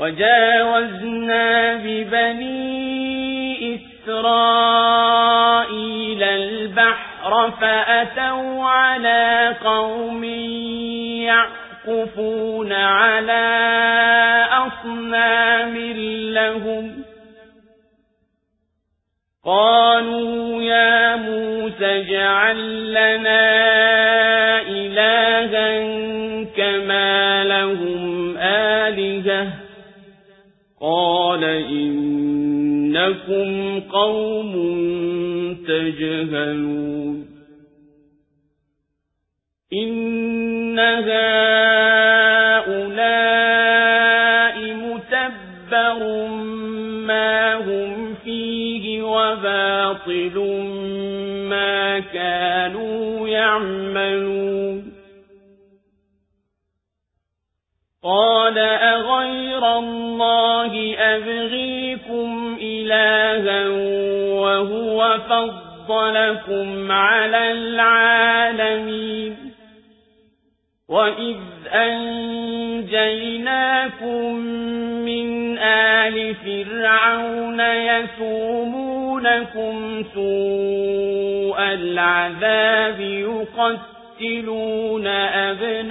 وجاوزنا ببني إسرائيل البحر فأتوا على قوم يعقفون على أصنام لهم. قالوا يا موسى اجعل لنا قال إنكم قوم تجهلون إن هؤلاء متبر ما هم فيه وباطل ما كانوا يعملون قال أغير الله أبغيكم إلها وهو فضلكم على العالمين. وإذ أنجيناكم من آل فرعون يسومونكم سوء العذاب يقتلون أبناءكم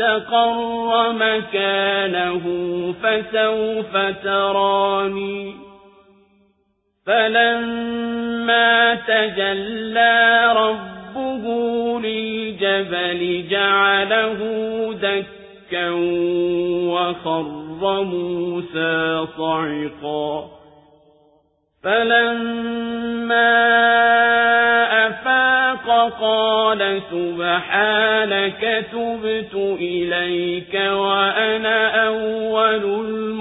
استقر مكانه فسوف تراني. فلما تجلى ربه للجبل جعله دكا وخر موسى صعقا. فلما أفاق قال سبحانك تبت إليك وأنا أول المؤمنين